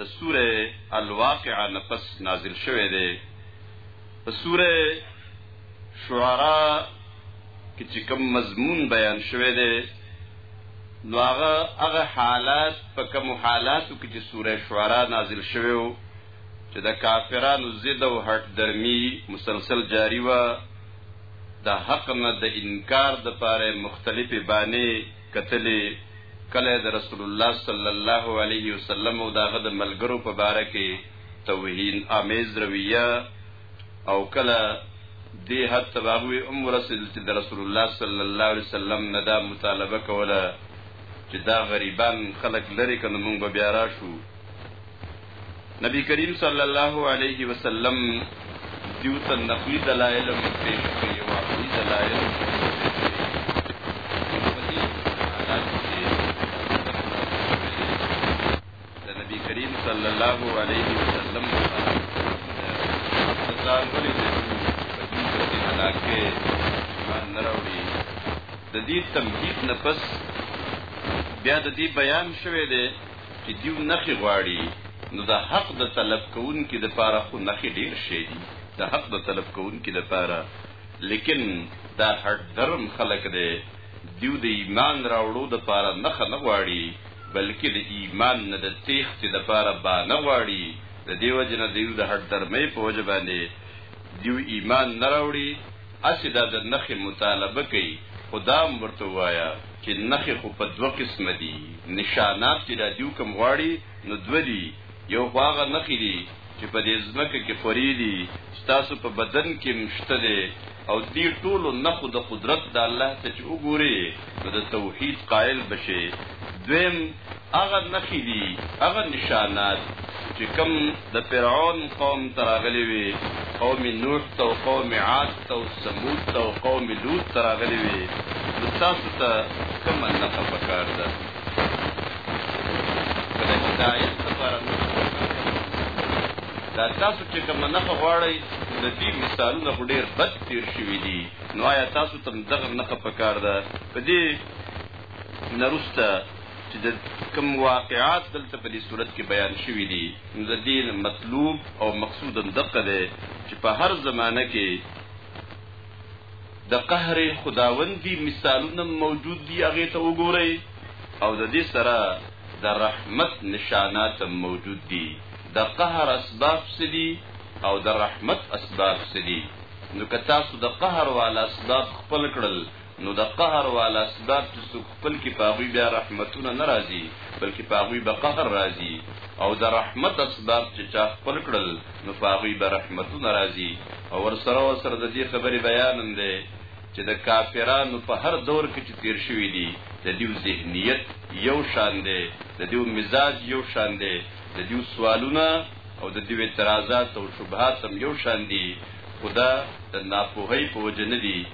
د سوره الواقعه نفس نازل شوه دی په سوره شعرا کې چې کوم مضمون بیان شوه دی نو هغه هغه حالات په کوم حالاتو کې چې سوره شعرا نازل شوه او چې د کافرانو ضد او هټ درمی مسلسل جاری و د حق نه د انکار د پاره مختلفې بانې کتلي، کله یې د رسول الله صلی الله علیه وسلم او د هغه د ملګرو په باره کې توهین آمیز رویه او کله دې حد ته به هغوی هم ورسېدل چې د رسول الله صلی الله علیه وسلم نه دا مطالبه کوله چې دا غریبان خلک لرې که نو موږ به بیا راشو نبی کریم صلی الله علیه وسلم دیو ته نقلی دلایل پیش کړي او عقلی دلایل د نبی کریم صلی الله علیه وسلم ځان ولې د دې هلاکه مان نه راوړي د دې تمهید نه پس بیا د دې بیان شوه دی چې دیو نخې غواړي نو د حق د طلب کوونکي د پاره خو نخې ډیر شي دي د حق د طلب کوونکي د پاره لیکن دا هټ درم خلق دی دیو د ایمان راوړو د پاره نخ نه غواړي بلکې د ایمان نه د تیښتې د پاره با نه غواړي د دیو جن دیو د هټ درمې په وجه باندې دیو ایمان نه راوړي هسې دا د نښې مطالبه کوي، خو دا هم ورته ووایه چې نښې خو په دوه قسمه دي، نشانات چې دا دیو کوم غواړي نو دوه دي، یو خو هغه نښې دي چې په دې ځمکه کې خورې دي، ستاسو په بدن کې هم شته دی او دې ټولو نښو د قدرت د الله ته چې وګورې نو د توحید قایل به شې، دویم هغه نښې دي، هغه نشانات چې کوم د فرعون قوم ته راغلي وي، قوم نوح ته او قوم عاد ته او ثمود ته او قوم لوط ته راغلي وي، نو تاسو ته کومه نښه په کار ده؟ که د هدایت لپاره نښه په کار ده، دا تاسو چې کومه نښه غواړئ، نو د دې مثالونه خو ډېر بد تېر شوي دي، نو ایا تاسو ته هم دغه نښه په کار ده؟ په دې نه وروسته چې د کوم واقعات دلته په دې صورت کې بیان شوي دي نو د دین مطلوب او مقصود هم دقه دی چې په هر زمانه کې د قهر خداوندی مثالونه موجود دي هغه ته وګورئ او د دې سره د رحمت نشانات موجود دي د قهر اسباب سدي او د رحمت اسباب سدي نو که تاسو د قهر والا اسباب خپل کړل نو د قهر والا اسباب چې څوک خپل کې په هغوی بیا رحمتونه نه راځي بلکې په هغوی به قهر راځي او د رحمت اسباب چې چا خپل کړل نو په هغوی به رحمتونه راځي او ورسره ورسره د دې خبرې بیان هم دی چې د کافرانو په هر دور کې چې تیر شوي دي د دیو ذهنیت یو شان دی د دیو مزاج یو شان دی د دیو سوالونه او د دیو اعتراضات او شبهات هم یو شان دي خدا د ناپوهۍ په وجه نه دي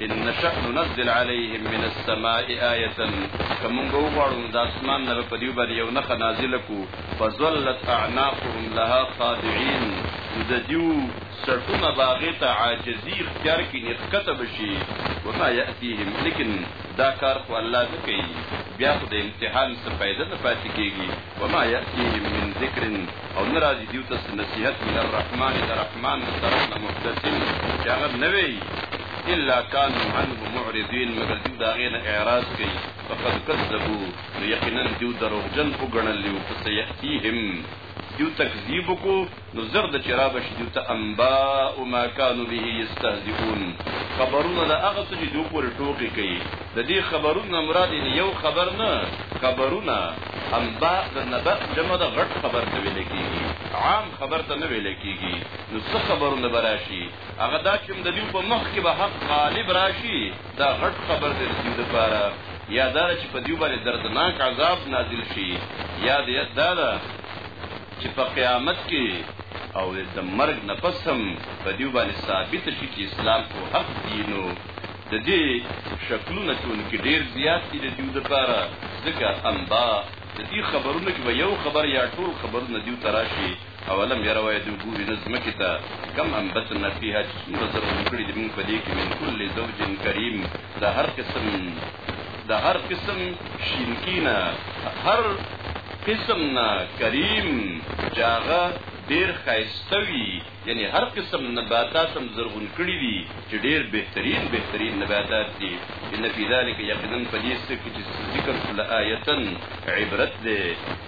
ان نشأ ننزل عليهم من السماء آية کومګو غواړو د اسمان نه په دیو باندې یو نخ نازل کو فظلت اعناقهم لها خاضعين د دیو سرتونه باغې ته عاجزي اختیار کې نخکته بشي وما يأتيهم لیکن دا کار خو الله نه کوي بیا خو د امتحان څخه فائدہ نه پاتې کیږي وما یأتیهم من ذکر او نه راځي دیو ته څه نصیحت من الرحمن د رحمان له طرف نه محدث چې هغه نوی وي الا کانوا عنه معرضین مګر دیو د هغې نه اعراض کوي فقد کذبو نو یقینا دیو دروغجن وګڼل یو فسیأتیهم دیو تکذیب وکړو نو زر د چرا بشي دوی ته انباء ما كانوا به يستهزئون خبرونه د هغه څه چې دوی پورې ټوکې کوي د دې خبرونه مراد یې یو خبر نه خبرونه انباء د نبأ جمع د غټ خبر ته ویل کېږي عام خبر ته نه ویل کېږي نو څه خبرونه به راشي هغه دا چې د دوی په مخ کې به حق غالب راشي دا غټ خبر دی د دوی لپاره یا دا چې په دوی باندې دردناک عذاب نازل شي یا دا ده چې په قیامت کې او د مرګ نه پس هم په دیو باندې ثابت شي چې اسلام کو حق دینو د دې شکلونه چې کې ډیر زیات دي د دیو لپاره ځکه انبا د دې خبرونو کې به یو خبر یا ټول خبرونه دیو تراشي او لم يروا يدو ګوري نه زمکه ته کم انبتنا فيها چې څومره زر کړي د موږ په دې کې من کل زوج کریم د هر قسم د هر قسم شینکی نه هر قسم نه کریم جاغه ډیر خایسته وي یعنی هر قسم نباتات هم زرغون کړي دي چې ډیر بهترین بهترین نباتات دي ان فی ذلک یقینا فدیس کې چې ذکر کله آیتن عبرت ده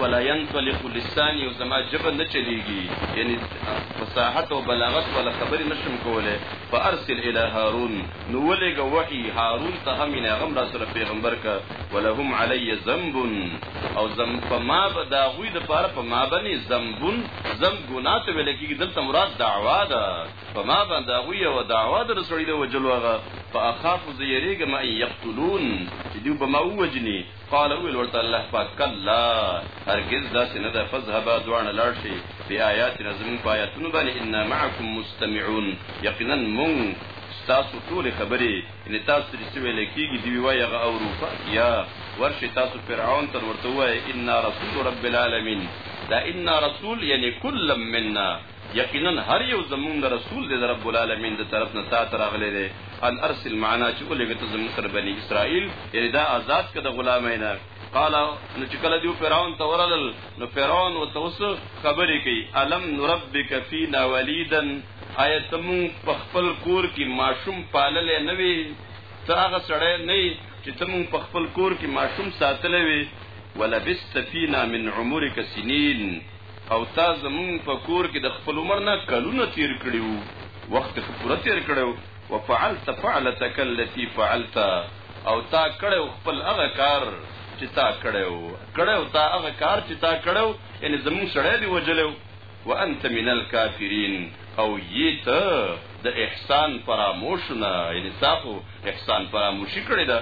ولا ينطلق لساني او زما جبه نه چلیږي یعنی فصاحت او بلاغت ولا خبرې نشم کوله فارسل الى هارون نو ولېګه وحي هارون ته هم نه غم را سره پیغمبر کا ولهم علی ذنب او ذم فما بدا غوی د پاره فما بني ذنب ذم ګنا ته ویل کېږي دلته مراد دعوا ده فما بدا غوی او دعوا د رسول الله وجلوغه فاخاف زيريګه ما يقتلون چې دیو به ما وجني قال وویل ورته الله پاک کلا هرګز داسې نه ده فذهبا دواړه لاړ شئ بآیاتنا زموږ په آیاتونو باندې انا معکم مستمعون یقینا موږ ستاسو ټولې خبرې یعنې تاسو ترې څه ویلی کېږي دوی وایي هغه اورو فاتیا ورشئ تاسو فرعون ته ورته ووایئ انا رسول رب العالمین دا انا رسول یعنې کلا منا یقینا هر یو زمونږ نه رسول دی د رب العالمین د طرف نه تا ته راغلی دی ان ارسل معنا چې ولېږه ته زمونږ سره بني اسرائیل یعنې دا آزاد که د غلامۍ نه قال نو چې کله دیو فرعون ته ورغلل نو فرعون ورته اوس خبرې کوي الم نربک فینا ولیدا آیا ته مونږ په خپل کور کې ماشوم پاللی نه وي ته هغه سړی نه چې ته مونږ په خپل کور کې ماشوم ساتلی وي ولبست فینا من عمرک سنین او تا زمون په کور کې د خپل عمر نه کلونه تیر کړی وو وخت خو پوره تیر کړو وفعلت فعلتك التي فعلت او تا کړو خپل هغه کار چې تا کړو کړو تا هغه کار چې تا کړو یعنی زمون سړی دی وجلو وانت من الكافرين او یت د احسان فراموش نه یعنی تاسو احسان فراموشی کړی دا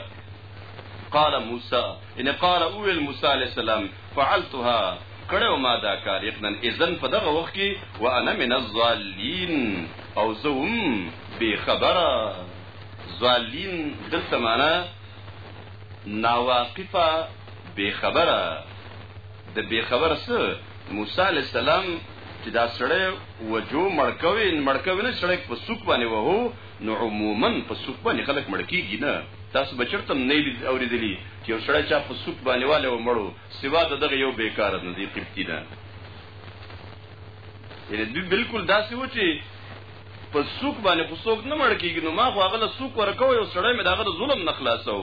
قال موسی ان قال اول موسی علیہ السلام فعلتها کړی و ما دا کار یقینا اذن په دغه وخت کې وانا من الظالین او زه هم بې خبره ظالین دلته معنا ناواقفه بې خبره د بې خبره څه موسی علی السلام چې دا سړی وجو مړکوي مړکوي نه سړی په سوق باندې وهو نو عموما په سوک باندې خلک مړ کیږي نه تاسو بچرتم نه لید اوریدلی چې یو سړی چا په سوک باندې والي و مړو سوا د دغه یو بیکار نه دی قبطی نه یعنی دوی بالکل داسې و چې په سوک باندې خو سوک نه مړ کیږي نو ما خو هغه له سوک ورکوي او سړی مې دغه ظلم نه خلاصو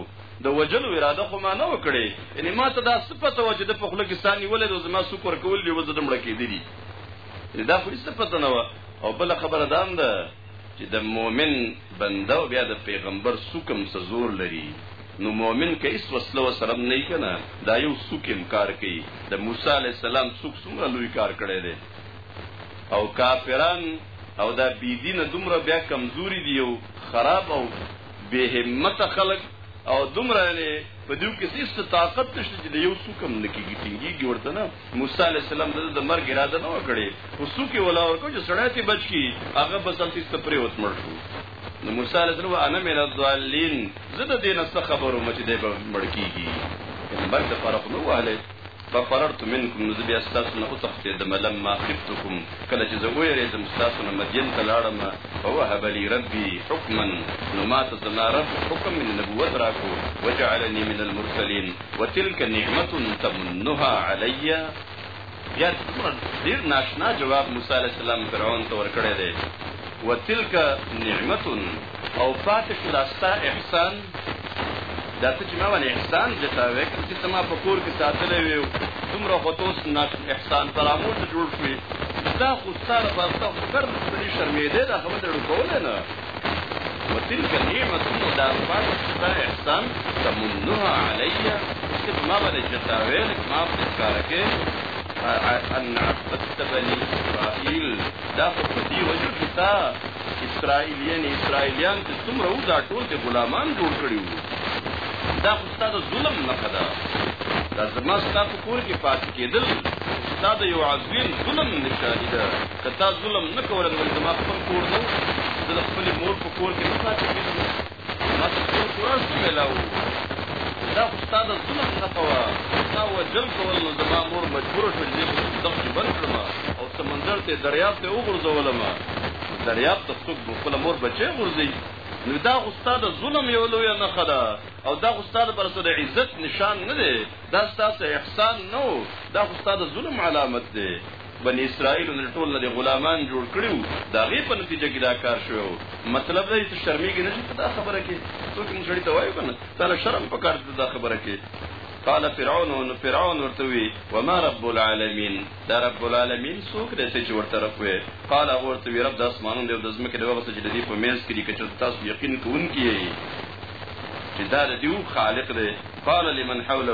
د وجلو اراده خو ما نه وکړي یعنی ما ته دا صفته و چې د په خله کې ثاني ولې د زما سوک ورکول دی وزدم مړ کیدلی دا خو هیڅ پته نه و او بل خبره دام ده چې د مؤمن بنده او بیا د پیغمبر سکم څه زور لري نو مؤمن که هیڅ وسله وسره نه یې کنه دا یو سوک کار کوي د موسی علی السلام سوک څومره لوی کار کړی دی او کافران او دا بی دین دومره بیا کمزوري دی او خراب او به همت خلک او دومره نه په دې کې هیڅ طاقت نشته چې د یو سوکم نکیږي ټینګي ورته نه موسی علیه السلام د د مرګ اراده نه وکړي خو څوک یې ولا ورکو چې سړی ته بچ کی هغه بس هلته ست پرې وت مړ شو نو موسی علیه السلام انا من الضالین زه د دې نه څه خبرو مچ دی به مړ کیږي مرګ د فرق نو وهله ففررت منکم نو زه بیا ستاسو نه وتښتېدم لما خفتکم کله چې زه ویرېدم ستاسو نه مدین ته لاړم فوهب لي ربي حکما نو ما ته زما رب حکم من نبوت راکړو وجعلني من المرسلین وتلک نعمت تمنها علی یا ډیر ناشنا جواب موسی علی السلام فرعون ته ورکړی دی وتلک نعمت او فاتح لاستا احسان دا ته چې ما باندې احسان جتاوې کوم چې ما په کور کې ساتلې وي دومره خو توس نه احسان فراموش جوړ شوی دا خو ستاره په تاسو کار څه شرمېدې دا خبره ډېر کوله نه وتلك نعمة دا پاک ستا احسان تمنها علي چې په ما باندې جتاوې لکه ما په ښکاره کې ان عبدت بني اسرائيل دا خو په دې وجه چې تا اسرائيل یعنی اسرائيليان چې څومره وو دا ټول د غلامان جوړ کړي وو دا خو ستا د ظلم نښه ده دا زما ستا په کور کې پاتې کېدل ستا د یو عظیم ظلم نښاني ده که تا ظلم نه کوله نو زما خپل کور نه و زه د خپلې مور په کور کې نه پاتې کېدم ما ته خپل قرآن څه میلاوو دا خو ستا د ظلم نښه وه تا وژل کول نو زما مور مجبوره شوه چې په صندوق کې بند کړم او سمندر ته دریاب ته وغورځولم دریاب ته څوک خپله مور بچی غورځوي نو دا خو ستا د ظلم یو لویه نښه ده او دا خو ستا لپاره څه د عزت نشان نه دی دا ستاسو احسان نه و دا خو ستا د ظلم علامت دی بني اسرائیلو د ټول نه غلامان جوړ کړي وو د هغې په نتیجه کې دا کار شوی و مطلب دا چې شرمېږي نه شي په دا خبره کې څوک موږ سړي ته وایو که نه تا له شرم په کار دا خبره کې قال فرعون نو فرعون ورته وی وما رب العالمین دا رب العالمین څوک دی چې ورته رب وی قال هغه ورته وی رب د اسمانونو دی او د ځمکې دی هغه څه چې د دې په منځ کې دي که چېرته تاسو یقین کوونکي یئ چې دا د دیو خالق دی قال لمن حوله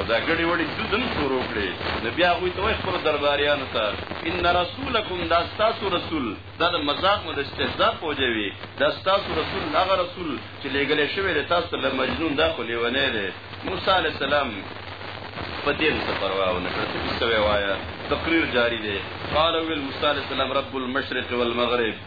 او دا ګډي وړي د دم شروع کړي نبي هغه ته وایي خپل درباریانو ته ان رسولکم دا تاسو رسول دا د مزاق مو د استهزاء پوجوي دا تاسو رسول هغه رسول چې لګل شوی د تاسو له مجنون دا خو لیونه دی موسی علی السلام په دې څه پروا و نه کړ چې څه وایا تقریر جاری دی قال ویل موسی علی السلام رب المشرق والمغرب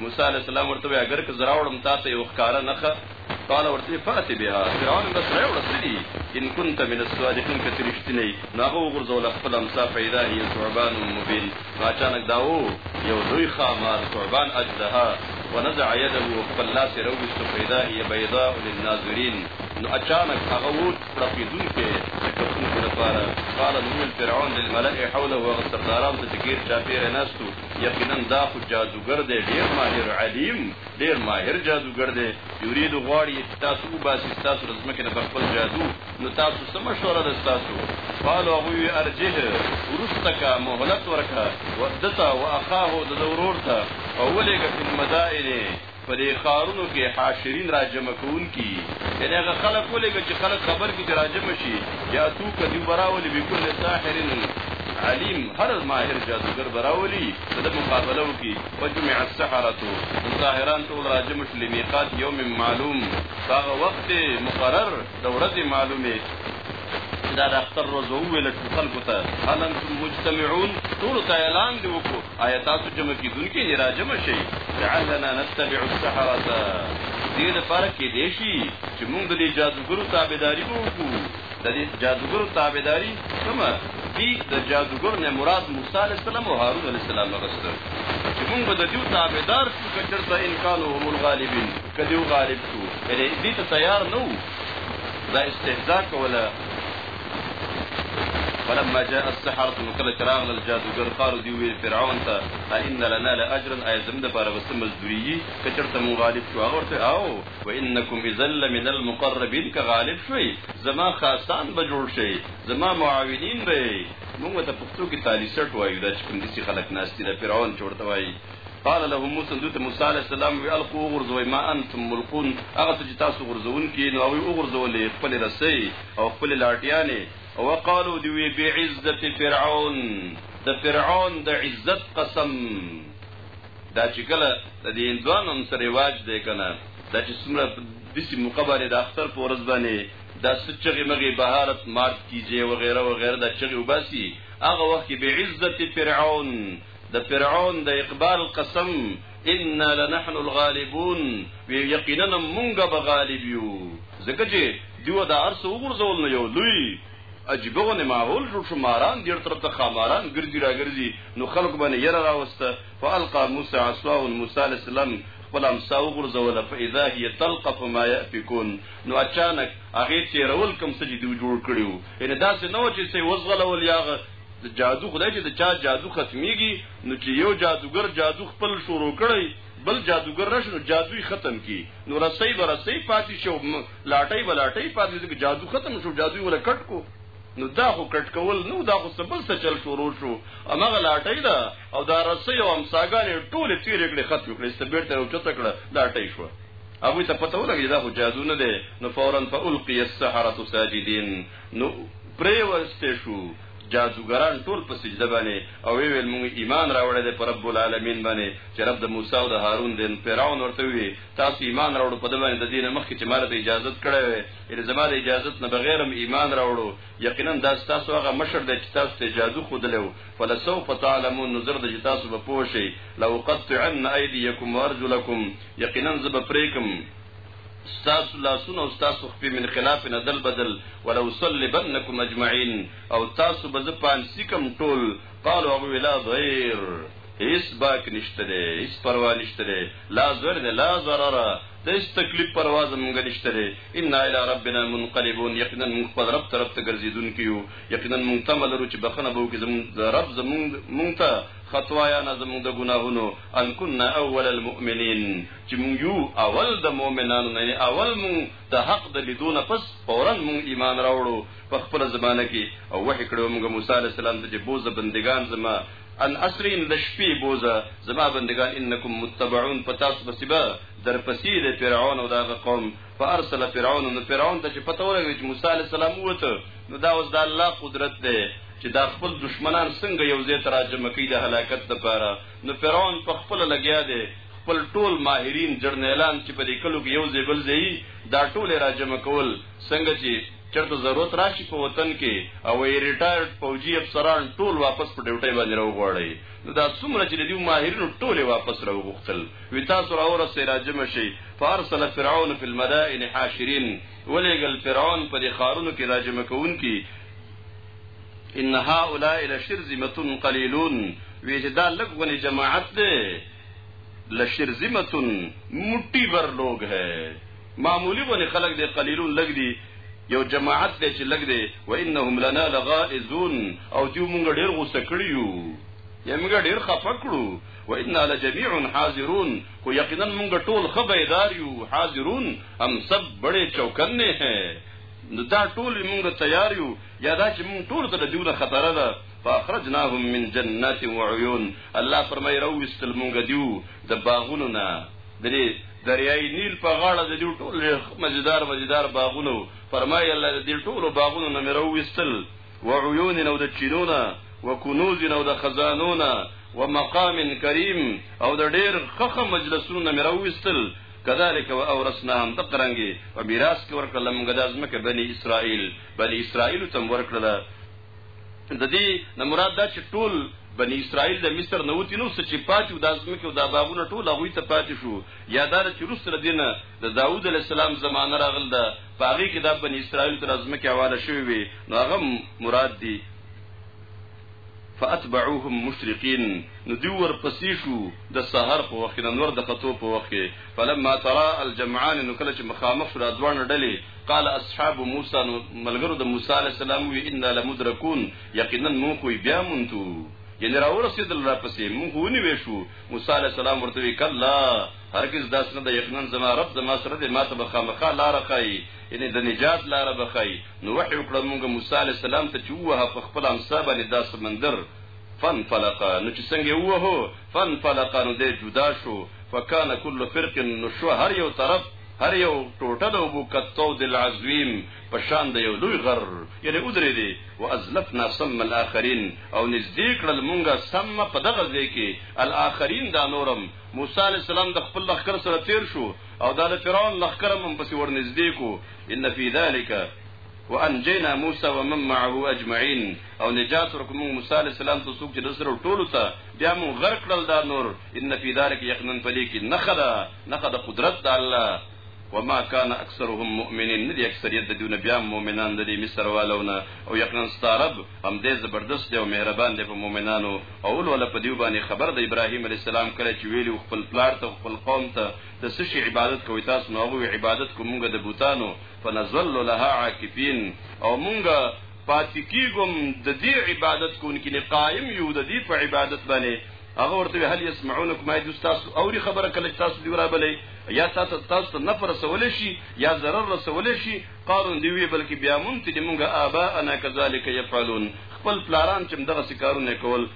موسی علیه السلام ورته وی اګر که زراوړم تا ته یو ښکاره نخه قال ورته فاتی بها فرعون بس راوړه سړي ان كنت من الصادقين کته رښتینی نو هغه وګرځول خپل امسا پیدا هي ثعبان مبين اچانک داو یو لوی خامار ثعبان اجدها ونزع يده خپل لاس رويست پیدا هي بيضاء للناظرين نو اچانک هغه ووت رقیدون کې کتونکو لپاره قال نور فرعون للملأ حوله وغسرداران ته چې ګیر چاپیره ناستو یقینا دا خو جادوګر دی ډیر ماهر علیم ډیر ماهر جادوګر دی یرید غواړي چې تاسو وباسي تاسو د ځمکې نه په خپل جادو نو تاسو څه مشوره ده تاسو قالو هغوی ارجه ورسته کا مهلت ورکه ودته واخاه د ورور ته او ولېږه په مدائن په دې ښارونو کې حاشرین را جمع کون کی یعنی هغه خلک ولګ چې خلک خبر کی چې را جمع شي یا تو کدی براول بكل ساحر علیم هر ماهر جادوګر براولی د مقابله وکي فجمع السحرة ساحران ټول را جمع شل میقات یوم معلوم هغه وخت مقرر د ورځې معلومې چې دا د اختر ورځ وویل چې خلکو ته هل انتم مجتمعون ټولو ته اعلان دې وکړو آیا تاسو جمع کېدونکي یې راجمع شئ لعلنا نتبع السحرة دې لپاره کېدای شي چې موږ د دې جادوګرو تابعداري به وکړو د دې جادوګرو تابعداري کومه دي د جادوګر نه مراد موسی علیه السلام او هارون علیه السلام غوښته چې موږ به د دې تابعدار شو که چېرته انکان هم الغالبین که دیو غالب شو یعنی دی ته تیار نه وو دا استهزاء کوله فلما جاء السحرة نو کله چې راغلل جادوګر قالو دی ویل فرعون ته ائن لنا لاجرا آیا زموږ دپاره به څه مزدوري وي که چېرته مونږ غالب شو هغه ورته او وانکم اذا لمن المقربین که غالب شوئ زما خاصان به جوړ شئ زما معاونین به یئ مونږ ورته پښتو کې تالي سټ وایو دا چې کوم دسې خلک ناست دي دا فرعون چې ورته وایي قال له موسی دوت موسی علیه السلام وی القو غرزوی ما انتم ملقون هغه څه چې تاسو غرزون کې نو وی غرزولې خپل رسي او خپل لاټیانې او وقالو دی وی بعزت فرعون د فرعون د عزت قسم دا چې کله د دې اندوان هم سره واج دی کنه دا چې څومره د سي مقابله د اختر په ورځ باندې دا سچغه مغه بهارت مارت کیږي وغیرہ وغیرہ دا چغه وباسي هغه وخت به عزت فرعون د فرعون د اقبال قسم انا لنحن الغالبون وی یقینا مونږ به غالب یو ځکه چې دیو دا ارس وګرځول نه یو لوی عجبونه ماحول جوړ شو ماران دیر طرف ته خاماران ګرځي را ګرځي نو خلق باندې یره راوسته فالقا موسی عصا موسی علیہ السلام خپل امسا وګرځوله فاذا هي تلقف ما يافكون نو اچانک هغه تیرول کم سجدي جوړ کړیو ان داسې نو چې سي وزغلول یاغه د جادو خدای چې د چا جادو ختميږي نو چې یو جادوګر جادو خپل شروع کړي بل جادوګر راشي نو جادوی ختم کی نو رسۍ به رسۍ پاتې شو لاټۍ به لاټۍ پاتې شو جادو ختم شو جادوی ولا کټ کو نو دا خو کټ کول نو دا خو سبل څه چل شروع شو امغه لاټۍ دا او دا رسۍ او امساګانې ټول تیر کړي ختم کړي سبیر ته چته کړه لاټۍ شو ابو ته پته ولګی دا خو جادو نه دی نو فورا فالقی السحرة ساجدين نو پرېوستی شو، جادوګران ټول په سجده باندې او ویې ویل، موږ ایمان راوړی دی په رب العالمین باندې چې رب د موسی او د هارون دی. نو فرعون ورته وویل، تاسو ایمان راوړو په ده باندې د دې نه مخکې چې ما راته اجازت کړی وای، یعنې زما د اجازت نه بغیر هم ایمان راوړو، یقینا دا ستاسو هغه مشر دی چې تاسو ته یې جادو ښودلی و، فلسوف تعلمون نو زر ده چې تاسو به پوه شئ، لاقطعن ایدیکم وارجلکم یقینا زه به پرې کړم. ستاسو لاسونه او ستاسو خپې من خلاف نه دل بدل ولو صلبنکم اجمعین او تاسو به زه پانسی کم ټول قالو هغه ویلا ضیر هیڅ باک نشته دی هیڅ پروا نشته دی لا ضر دی لا ضرر د هیڅ تکلیف پروا زمونږ نشته دی ان الی ربنا منقلبون یقینا موږ خپل رب طرف ته ګرځیدونکي یو یقینا موږ تمه لرو چې بخنه به وکړي زمونږ رب زمونږ مونږ ته خطوایا نه زمونږ د ګناهونو ان كنا اول المؤمنین چې مونږ يو اول د مؤمنانو نه یعنی اول مونږ د حق د لیدو نه پس فورا مونږ ایمان راوړو په خپل زمانه کې او وحی کړو مونږ موسی علی السلام ته چې بوزه بندگان زما ان اسرین لشپی بوزه زما بندگان انکم متبعون پتاس بسبا در پسې د فرعون او دغه قوم فارسل فرعون نو فرعون ته چې پته ورغی چې موسی علی السلام وته نو دا اوس د الله قدرت دی چې دا خپل دشمنان څنګه یو ځای تراجمه کوي د هلاکت لپاره نو فرعون په خپله لګیا دی، خپل ټول ماهرین، جرنیلان چې په دې کلو کې یو ځای بل ځای یي، دا ټول یې را جمع کول، څنګه چې چېرته ضرورت راشي په وطن کې او وایي ریټایرډ پوجي افسران ټول واپس په ډیوټۍ باندې را وغواړئ، نو دا څومره چې د دې ماهرینو ټول یې واپس را وغوښتل، وي تاسو را ورسئ، را جمع شئ، فارسل فرعون فی المدائن حاشرین، ولېږل فرعون په دې ښارونو کې را جمع کوونکي، ان هؤلاء لشرذمه قليلون وی چې دا لږ غني جماعت دی لشرذمه مټي بر لوګ ہے معمولی غني خلق دی قليلون لګ دی یو جماعت دی چې لګ دی و انهم لنا لغائزون او دی مونږ ډیر غوسه کړی یو یا مونږ ډیر خفه کړو و انا لجميع حاضرون خو یقینا مونږ ټول خبردار یو حاضرون هم سب بڑے چوکن نه ہیں دا ټول مونږ تیار یو یا دا چې موږ ټول ته د دیو د خطر ده فاخرجناهم من جنات و عیون الله فرمای راو وستل موږ دیو د باغونو نه درې دریای نیل په غاړه د دیو ټول مزیدار مزیدار باغونو فرمای الله د دې ټول باغونو نه مې راو وستل و عیون نو د چینونه و کنوز نو د خزانونه و مقام کریم او د ډیر خخه مجلسونو نه مې راو وستل كذلك واورثناهم تقرنګي په میراث کې ورکړل موږ د ازمکه بني اسرائیل بني اسرائیل تم ورکړل د دې نه مراد دا چې ټول بني اسرائیل د مصر نه وتی نو چې پاتې د ازمکه او د باغونو ټول هغه ته پاتې شو یادار چې روس تر دینه د داوود علی السلام زمانه راغل ده پاغي کې د بني اسرائیل تر ازمکه حواله شوی وي نو هغه مراد دی فاتبعوهم مشرقين نو دی ورپسې شو د سحر په وخت د نور د خطو په وخت فلما ترى الجمعان نو کله چې مخامخ شو د دوه ډلې قال اصحاب موسی نو ملګرو د موسی عليه السلام وی ان لمدركون یقینا مونږ خو بیا مونتو یعنی را ورسېدل را پسې مونږ ونیوې شو موسی علی السلام ورته وی کلا هرگز داس نه د یقینا زما رب زما سره د ماته بخامخه لار خای یعنی د نجات لار بخای نو وحی وکړه مونږ موسی علیه السلام ته چې ووهه په خپل امسا باندې دا سمندر فانفلق نو چې څنګه یې ووهو فانفلق نو دی جدا شو فکان کل فرق نو شو هر یو طرف هر یو ټوټه د اوبو کتو د العظیم په شان د یو لوی غر یعنی ادرې دی و ازلفنا سم الاخرین او نږدې کړل مونږه سم په دغه ځای کې الاخرین دا نورم موسی علی السلام د خپل لخر سره تیر شو او دا د فرعون لخر هم پسې ور نږدې کو ان فی ذلک وانجینا موسی ومن معه اجمعین او نجات ورکړو موږ موسی علی السلام ته څوک چې د سره ټولو ته بیا موږ غرق کړل دا نور ان فی ذلک یقینا پدې کې نخدا نخدا قدرت د الله وما كان اكثرهم مؤمنين ندي اکثریت د دونه بیا مؤمنان د دې مصر والونه او یقینا ستارب هم دې زبردست دی او مهربان دی په مؤمنانو او ول په دیو باندې خبر د ابراهیم علی السلام کړه چې ویلو خپل پلار ته خپل قوم ته د څه شي عبادت کوئ تاسو؟ نو هغوی وویل، عبادت کوو مونږ د بتانو، فنظل لها عاکفین، او مونږ پاتې کېږو هم د دې عبادت کوونکي، یعنې قایم یو د دې په عبادت باندې. هغه ورته وویل، هل یسمعونکم، ایا دوی ستاسو اوري خبره کله چې تاسو دوی رابلئ؟ یا تاسو ته تاسو ته نفع رسولی شي یا ضرر رسولی شي؟ قالو دوی وویل، بلکې بیامونتې دي مونږ آباءنا کذلک یفعلون، خپل پلاران چې همدغسې کارونه یې کول.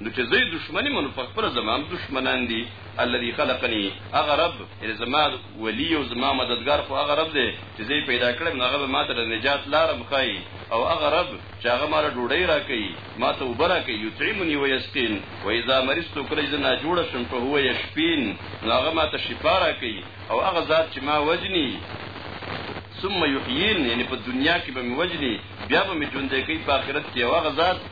نو چې زه دشمن منو په خپل زمام دشمنان دي الذي خلقني هغه رب یعنی زما ولی او زما مددگار خو هغه رب دی چې زه پیدا کړم نو هغه ما ته د نجات لار مخای او هغه رب چې هغه ما له ډوډۍ راکړي ما ته اوبه راکړي یطعمني ويسقين واذا مرضت کله زه نه جوړ شم په هو یشفین نو هغه ما ته شفا راکړي او هغه ذات چې ما وجني ثم يحيين یعنی په دنیا کې به مې وجني بیا به مې ژوندې کوي په آخرت کې هغه ذات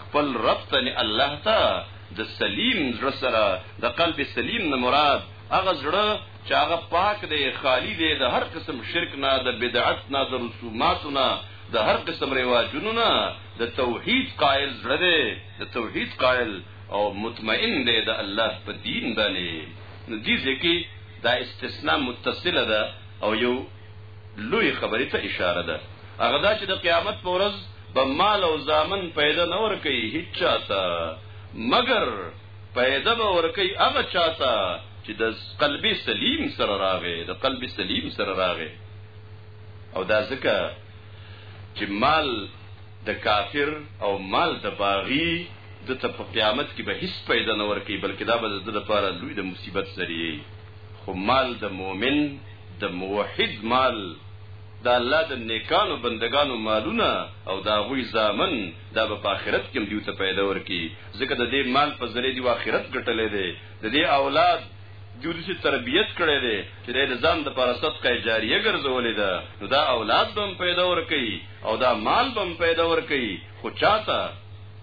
خپل رب ته نه الله ته د سلیم زړه سره د قلب سلیم نه مراد هغه زړه چې هغه پاک دی خالی دی د هر قسم شرک نه د بدعت نه د رسومات نه د هر قسم رواجونو نه د توحید قائل زړه دی د توحید قائل او مطمئن دی د الله په دین باندې نو دې ځکه دا استثناء متصله ده او یو لویې خبرې ته اشاره ده، هغه دا چې د قیامت په ورځ به مال او زامن فایده نه ورکوي هیچا ته، مګر فایده به ورکوي هغه چا ته چې د قلب سلیم سره راغی، د قلب سلیم سره راغی او دا ځکه چې مال د کافر او مال د باغی د ته په قیامت کې به هیڅ پیدا نه ورکی بلکې دا به د لپاره لوی د مصیبت ذریعہ خو مال د مؤمن د موحد مال، د الله د نېکانو بندګانو مالونه او د هغوی زامن، دا به په آخرت کې هم دوی ته فائده ورکړي، ځکه د دې مال په ذريعه دوی آخرت ګټلی دی، د دې اولاد دوی داسې تربيت کړی دی چې دا يې د ځان لپاره صدقه جاريه ګرځولې ده، نو دا اولاد به هم فائده ورکوي او دا مال به هم فائده ورکوي، خو چاته؟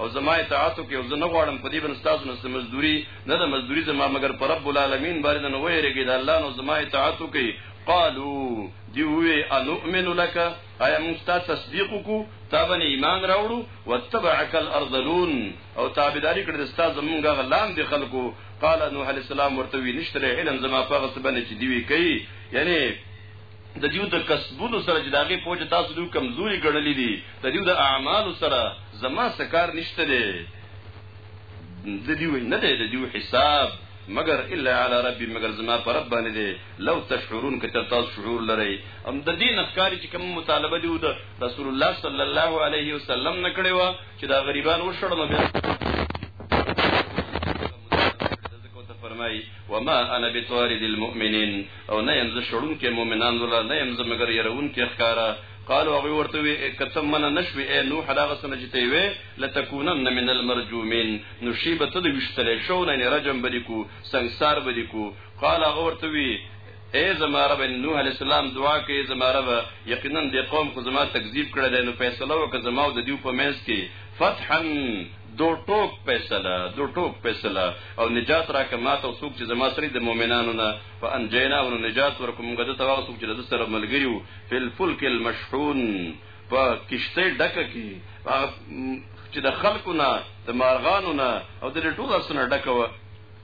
او زما اطاعت وکي او زه نه غواړم په دې باندې تاسو نه مزدوري نه د مزدوري زما مگر پر رب العالمین باندې نه وېریږي د الله نو زما اطاعت وکي قالو دی وی انؤمن لك ایا موږ تا تصدیق کو تا باندې ایمان راوړو وتبعك الارذلون او تابعداري کړې ستا زمونږ غلام دي خلکو قال نوح عليه السلام ورته وی نشته علم زما په غصب نه چې دی وی کوي یعنی د دیو د کسبونو سره چې د هغې په وجه تاسو دوی کمزوري ګڼلي دي د دیو د اعمالو سره زما څه کار نشته دی د دیو نه دی د دیو حساب مگر الا علی ربی مگر زما پر رب باندې دی لو تشعرون که تاسو شعور لرئ ام د دې نخکاری چې کوم مطالبه دی د رسول الله صلی الله علیه وسلم نکړې و چې دا غریبان وشړنو بیا کوته فرمای و ما انا بطارد المؤمنین او نه يم زه شړون کې مؤمنان ولا نه يم زه مگر يرون کې ښکارا قالو هغه ورته وی کته من نشوي اے نوح دا غسنه چې ته وی لتكونن من المرجومین نو شی به ته د وشتل شو نه رجم بدی کو سنگسار بدی کو قال هغه ورته وی اے زما رب نوح علی السلام دعا کوي زما رب یقینا دې قوم خو زما تکذیب کړل نو فیصله وکړه زما او د دیو په منځ کې فتحا دو ټوک فیصله دو ټوک فیصله او نجات راکه ما ته څوک چې زما سره د مؤمنانو نه فانجینا او نجات ورکو موږ د توا څوک چې د سره ملګریو فل فلک المشحون په کشته ډکه کې چې د خلکو نه د مارغانو نه او د ټولو سره ډکه و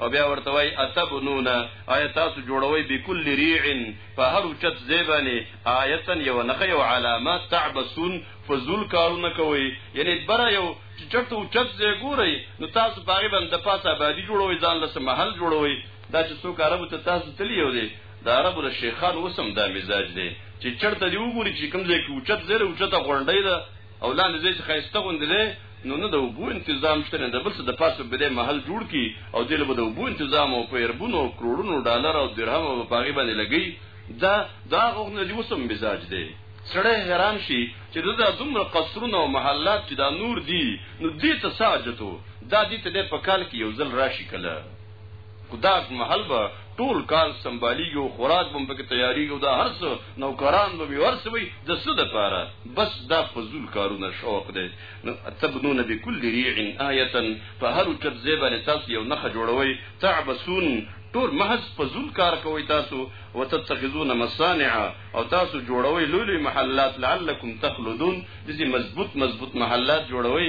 او بیا ورته وای اتبنون آیا تاسو جوړوي بكل ريع په هر اوچت ځای باندې آیتا یو نخ یو علامه تعبسون فزول کارونه کوي یعنی برا یو چې چرته اوچت ځای ګوري نو تاسو باغی باندې د پاسه آبادی جوړوي ځان لس محل جوړوي دا چې څوک عربو ته تاسو تلی یو دی د عربو د شیخان اوسم دا مزاج دی چې چرته دی وګوري چې کوم ځای کې اوچت ځای اوچته غونډۍ ده او لاندې ځای چې خایسته غوندې دی نو نه د اوبو انتظام شته نه د بل څه د پاسه به محل جوړ کی او دله به د اوبو انتظام او په اربونو او کروڑونو ډالر او درهم او په هغه باندې لګي دا دا غوښنه دی وسم مزاج دی سړی حیران شي چې دا دومره قصرونه او محلات چې دا نور دي نو دې ته ساجتو دا دې ته په کال کې یو ځل راشي کله خداګ محل به ټول کال سمبالیږي او خوراک به پکې تیاریږي دا هر څه نوکران به ورسوي د څه د پاره بس دا فزول کارونه شوق دی تبنون بكل ريع آیه په هر چت زیبه تاسو یو نخ جوړوي تعبسون ټول محض فزول کار کوي تاسو وتتخذون مصانع او تاسو جوړوي لولي محلات لعلكم تخلدون دي مضبوط مضبوط محلات جوړوي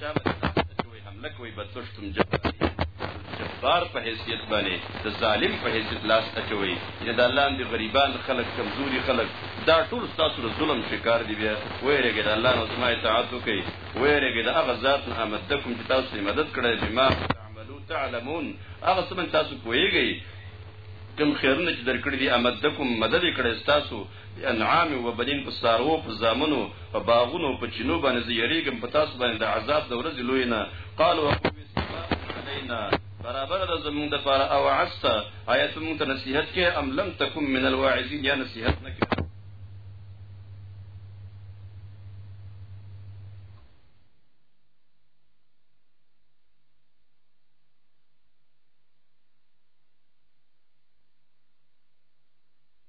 چا به تاسو ته وي حمله کوي بتشتم جبار په حیثیت باندې د ظالم په حیثیت لاس اچوي نه د الله دی غریبان خلک کمزوري خلک دا ټول تاسو له ظلم شکار دي بیا ویریږي د الله نو سمای اطاعت وکي ویریږي د هغه ذات نه امدکم چې تاسو مدد کړی بما تعملو تعلمون هغه سمن تاسو کویږي کوم خیرونه چې درکړي دي امدکم مدد کړي تاسو په انعام و بنین، په څاروو، په زامنو، په باغونو او په چینو باندې زه یریږم په تاسو باندې د عذاب د ورځې لویې نه، قالو هو سواء علینا، برابره ده زمونږ د پاره اوعظت، آیا ته مونږ ته نصیحت کې ام لم تکن من الواعظین یا نصیحت نه کې.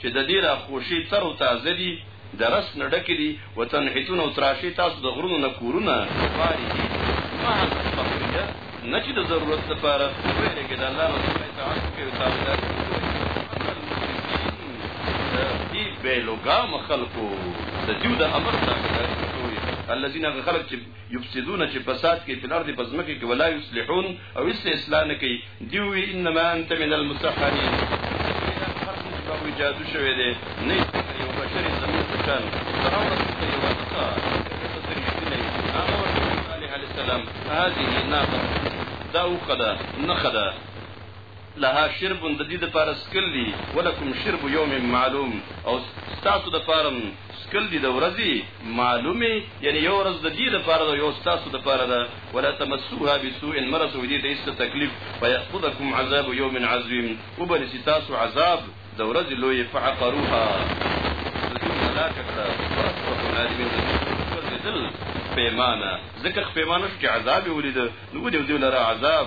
چې د دې را خوشې تر او تازه دي، د رس نه ډکې دي، وتنحتون او تراشې تاسو د غرونو نه کورونه، خواري دي، ما ان تستخرجه، نه چې د ضرورت لپاره، ووېرېږئ د الله نه څخه اطاعت وکړئ او تابعداري وکړئ بېلوګامه خلکو د دیو د امر تابعداري کوي الذين هغه خلک چې یفسدون چې فساد کوي په الارض په ځمکه کې ولا یصلحون او هیڅ اصلاح نه کوي دی وی انما انت من المسحرین هر څه چې په جادو شوی دی نه یو بشری زمین په شان تراوس ته یو څه په ترشتي نه هغه ورته صالح علی السلام هذه ناقه دا وخدا نخدا لها شرب د دې د پاره سکل دي ولکم شرب یوم معلوم او تاسو د پاره سکل دي د ورځي معلومه یعنی یو ورځ د دې لپاره ده یو ستاسو لپاره ده ولا تمسوها بسوء مرسو دې ته هیڅ تکلیف فیاخذکم عذاب یوم عظیم وبل ستاسو عذاب د ورځي لوی فعقروها هلاک کړه واصبحوا نادمين ذکر پیمانه ذکر پیمانه شو چې عذاب ولید نو دې دې لره عذاب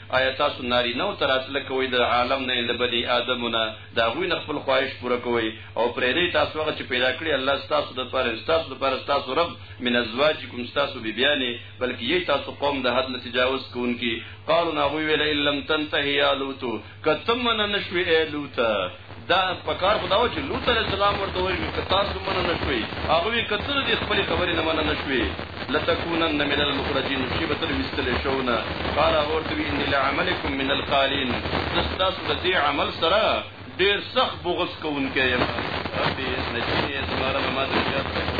آیا تاسو نارینه و ته راتله کوئ د عالم نه یعنې د بني آدمو نه د هغوی نه خپل خواهش پوره کوئ او پرېږدئ تاسو هغه چې پیدا کړي الله ستاسو دپاره یعنې ستاسو دپاره ستاسو رب من ازواجکم ستاسو بیبیانې بلکې یئ تاسو قوم د حد نه تجاوز کوونکي قالو نو هغوی ویل ان لم تنتهي یا لوط که ته منع نه شوې ای لوطه دا پکار خدا و چې لوط علیہ السلام ورته وایي چې تاسو مننه نه شوي هغه وی کتر دې خپل خبرې نه مننه نه شوي لتكونن من المخرجين شی به تر وستل شونه قال ورته وی ان لعملکم من القالین تاسو د دې عمل سره ډیر سخت بغض کوونکی یم ربي نجيني اسمار ما درجات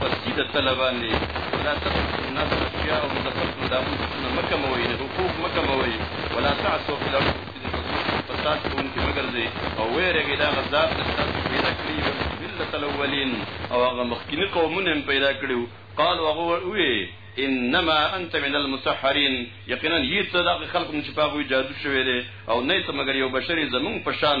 پستی د تله باندې ولا تقتلوا الناس اشیاءهم د خلکو د انفسونه مه کموئ حقوق مه کموئ ولا تعثوا فی الارض مفسدین په ځمکه کې فساد کوونکي مه ګرځئ او ویرېږئ د هغه ذات نه چې تاسو پیدا کړي یو ملت الاولین او هغه مخکیني قومونه هم پیدا کړي وو قالو هغه وویې انما انت من المسحرین یقینا یې ته د هغه خلکو نه چې په هغوی جادو شوی دی او نه یې ته مګر یو بشر یې زمونږ په شان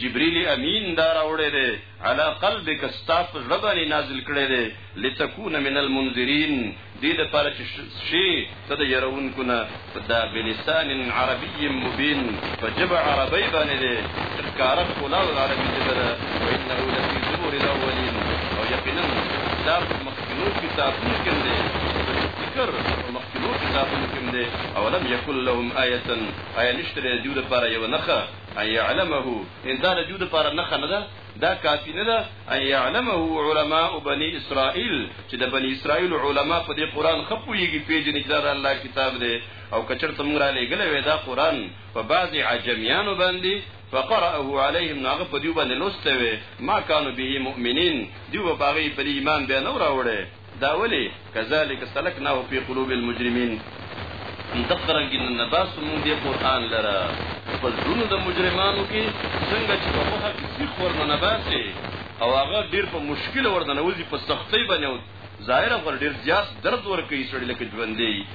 جبريل امين دا راوړی دی علی قلبک ستا په زړه باندې نازل کړی دی لتكون من المنذرين دې لپاره چې شي ته د يرونکو نه دا بلسان عربي مبين په جبه عربي باندې دی چې ښکاره ښکلا او عربي ژبه ده وانه لفي زبور الاولين او یقینا دا په مخکینو کتابونو کې دی ذکر په مخکینو کتابونو کې دی او لم يكن لهم آیه آیا نشته دې لپاره یو نخه ان يعلمه ان دا رجو د پاره نه خنه ده دا کافی نه ده ان يعلمه علماء بني اسرائيل چې د بني اسرائيل علما په دې قران خپويږي پیژنې چې دا الله کتاب دی او کچرته موږ را لېګلې وې دا قران په بعضي عجميانو باندې فقرأه عليهم ناغه په دیو باندې لوسته وي ما كانوا به مؤمنين دیو په هغه په ایمان به نه راوړي دا ولې کذالک سلکناه فی قلوب المجرمین دقرنګ نن باس مونږ دې قران لره په زړونو د مجرمانو کې څنګه چې په مخه کې سیخ ورننه باسي او هغه ډیر په مشکل ورننه وځي په سختۍ باندې ظاهر غر ډیر زیات درد ورکوي سړی لکه ژوندې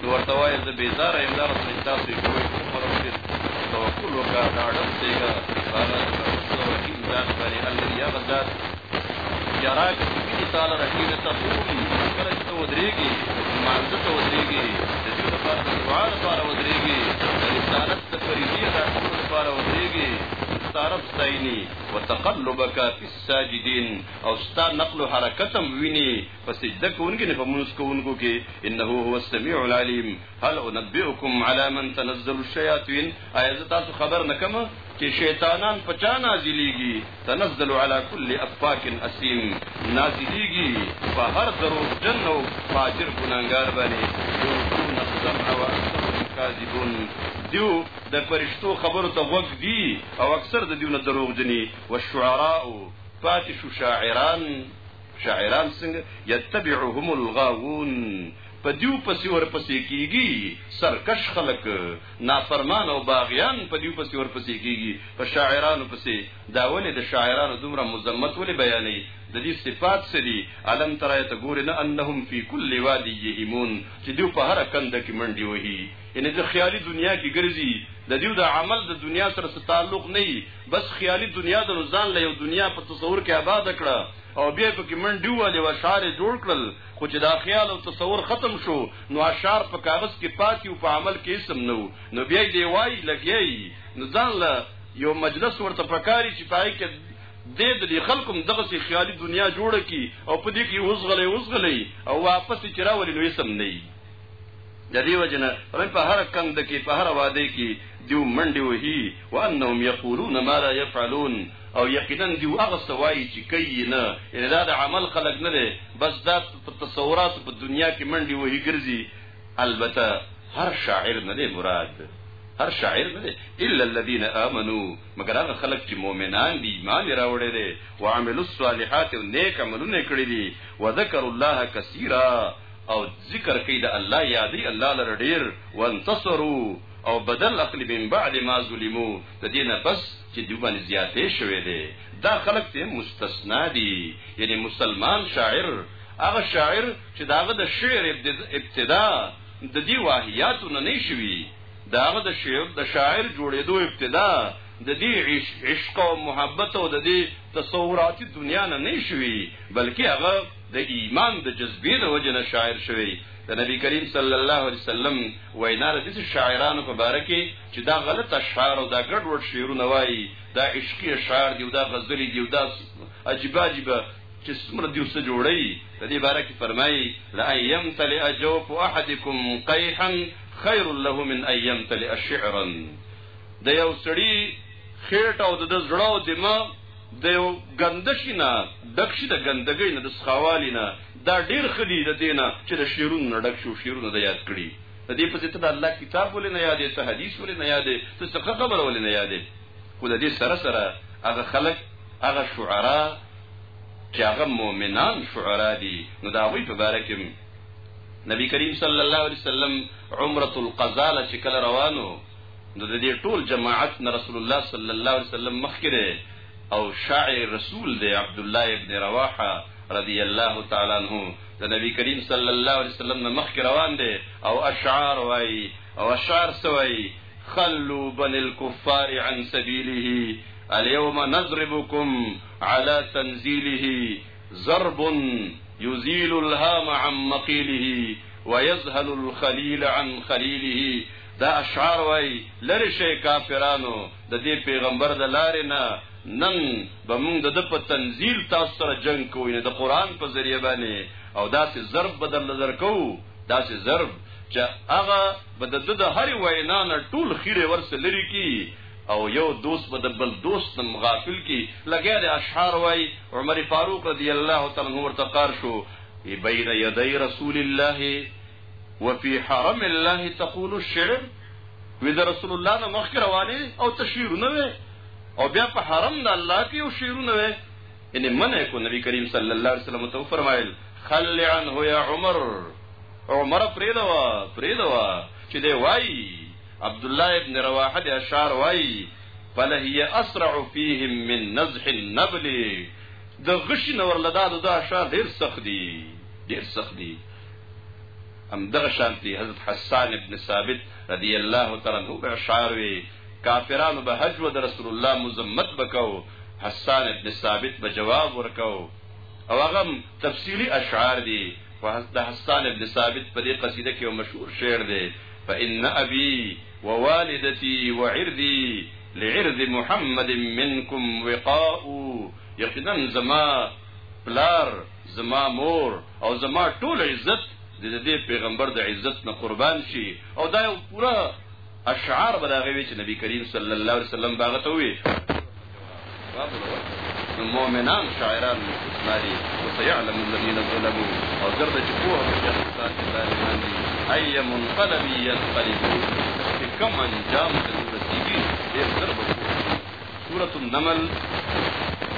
نو ورته وایه زه بیزاره یم دا رسنۍ ستاسو یې کوئ په خپل رب توکل وکړه ډاډه اوسېږه په هغه رؤف رحیم ذات باندې الذي هغه ذات یراک چې ویني تا لره حین تقوم کله چې ته ودرېږې لمانځه ته ودرېږې د دې لپاره د دعا لپاره ودرېږې د رسالت د فریضې ادا کولو لپاره ودرېږې ستا رب ستایني وتقلبک فی الساجدین او ستا نقل و حرکت هم ویني په سجده کوونکي نه په مونږ کوونکو کې انه هو السميع العليم هل انبئكم على من تنزل الشياطين ايزه تاسو خبر نکم چې شیطانان پچا نازلېږي تنزل على كل افاك اسيم نازلېږي په هر درو جن او فاجر ګناګار باندې يوم السمع واكثرهم كاذبون دیو د فرشتو خبرو ته وګ دی او اکثر د دیو نه دروغ جنې والشعراء فاتش شاعران شاعران څنګه یتبعهم الغاوون په دیو پسې ورپسې کیږي سرکش خلک نافرمان او باغیان په دیو پسې ورپسې کیږي په شاعرانو پسې دا ولې د شاعرانو دومره مذمت ولې بیانې د دې صفات سری علم ترای ته ګور نه انهم فی کل وادی یهمون چې دیو په هر کند کې منډي وهي ان د خیالي دنیا کې ګرځي د دیو د عمل د دنیا سره تعلق نه بس خیالي دنیا د ځان له یو دنیا په تصور کې آباد کړه او بیا په کې منډي والي و شعر جوړ کړل خو چې دا خیال او تصور ختم شو نو اشعار په کاغذ کې پاتې او په عمل کې اسم نو نو بیا دی وای لګي نو ځان له یو مجلس ورته پکاري چې پای کې د دې خلکو دغه سي خیالي دنیا جوړه کی او په دې کې وسغلې وسغلې او واپس چراولې نو اسم نه د دې وجه نه رنګ په هر کند کې په هر واده کې دیو منډې وهي وانهم یقولون ما لا یفعلون او یقینا دیو هغه څه وایي چې کوي نه یعنې دا د عمل خلک نه دی بس دا په تصوراتو په دنیا کې منډې وهي ګرځي البته هر شاعر نه دی مراد هر شاعر نه دی الا الذين امنوا مگر هغه خلک چې مؤمنان دي ایمان راوړي دي او عملوا الصالحات او نیک عملونه کړی دي وذكر الله كثيرا او ذکر کوي د الله يادوي الله لره ډېر وانتصروا او بدل اخلي من بعد ما ظلموا د دې نه پس چې دوی باندې زیاتې شوې دي دا خلک ته مستثنا دي یعنی مسلمان شاعر هغه شاعر چې داغه د شعر ابتدا د دې واهیاتو نه نه شوي داغه د شعر د شاعر جوړېدو ابتدا د دې عشق او محبت او د دې تصوراتي دنیا نه نه شوي بلکې هغه د ایمان د جذبې د وجه نه شاعر شوی د نبی کریم صلی الله علیه وسلم وینا د دې شاعرانو په باره کې چې دا غلط اشعار او دا ګډ وډ شعرونه وایي دا عشقي اشعار دی او دا غزلې دی او دا عجیب عجیب چې څومره دی وسه جوړي د دې باره کې فرمایي لا ايم تل اجوف احدکم قیحا خیر له من ايم تل شعرا د یو سړي خېټه او د زړه او دماغ د یو ګنده شي نه ډک شي د ګندګۍ نه د سخاوالي نه دا ډېر ښه دي د دې نه چې د شعرونو نه ډک شي او شعرونه د یاد کړي د دې پسې ته د الله کتاب ولې نه یادې ته حدیث ولې نه یادې ته څه ښه خبره ولې نه یادې خو د دې سره سره هغه خلک هغه شعرا چې هغه مؤمنان شعرا دي نو د هغوی په باره کې نبی کریم صلی الله علیه وسلم عمرة القضا له چې کله روانو نو د دې ټول جماعت نه رسول الله صلی الله علیه وسلم مخکې دی او شاعر رسول دی عبد الله ابن رواحه رضی الله تعالی عنہ د نبی کریم صلی الله علیه وسلم نه مخکې روان دی او اشعار وایي او اشعار سوي خلوا بن الكفار عن سبيله اليوم نضربكم على تنزيله ضرب يزيل الهام عن مقيله ويزهل الخليل عن خليله دا اشعار وايي، لرې شئ کافرانو د دې پېغمبر د لارې نه، نن به موږ د ده په تنزیل تاسو سره جنګ کوو، یعنې د قرآن په ذریعه باندې، او داسې ضرب به درله درکوو، داسې ضرب چې هغه به د ده د هرې وینا نه ټول خیرې ورڅه لرې کړي او یو دوست به د بل دوست نه غافل کړي. لګیا دی اشعار وايي، عمر فاروق رضي الله تعالی عنه ورته قار شو، بین یدی رسول الله، وفي حرم الله تقول الشعر وی د رسول الله نه مخکې روانې او تشویرونه وي او بیا په حرم د الله کې یو شعرونه وي یعنی منع کو نبی کریم صلی الله علیه وسلم ته فرمایل خل عنه یا عمر عمر پریدوا پریدوا چې دی وای عبد الله ابن رواحه د اشعار وای فلهي اسرع فيهم من نزح النبل د غشي نور لدا د اشعار ډیر سخت دي ډیر سخت دي هم دغه شانتی حضرت حسان ابن ثابت رضی الله تعالی عنہ به اشعار وی کافرانو به حج و رسول الله مزمت بکاو حسان ابن ثابت به جواب ورکاو او هغه تفصیلی اشعار دي د حسان ابن ثابت په دې قصیده کې یو مشهور شعر دی فإن أبي ووالدتي وعرضي لعرض محمد منكم وقاء يقدم زما پلار زما مور او زما ټول عزت د دې پیغمبر د عزت نه قربان شي او دا یو پورا اشعار بلاغوي چې نبی کریم صلی الله علیه وسلم باغ ته وي نو مؤمنان شاعران مستثناري وسيعلم الذين ظلموا او زرد چې پوه شخصان چې ظالمان دي اي منقلب ينقلب چې کوم انجام ته رسیږي ډېر زر به سورة النمل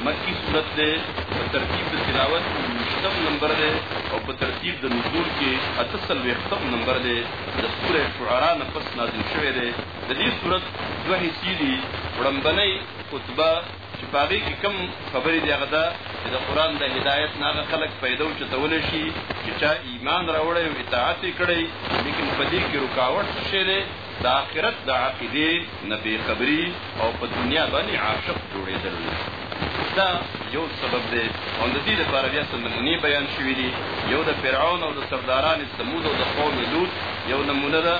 مکی سورت دی په ترتیب د تلاوت کې ویشتم نمبر دی او په ترتیب د نزول کې اته څلوېښتم نمبر دی د سورې شعرا نه پس نازل شوی دی د دې سورت دوه حصې دي وړمبنۍ خطبه چې په هغې کې کوم خبرې دی هغه ده چې د قرآن د هدایت نه هغه خلک فایده وچتولی شي چې چا ایمان راوړی او اطاعت یې کړی لیکن په دې کې رکاوټ څه شی دی د آخرت د عقیدې نه بې خبري او په دنیا باندې عاشق جوړېدل دا یو سبب دی او د دې لپاره بیا څه نمونې بیان شوې دي، یو د فرعون او د سرداران ثمود او د قوم لوط یو نمونه ده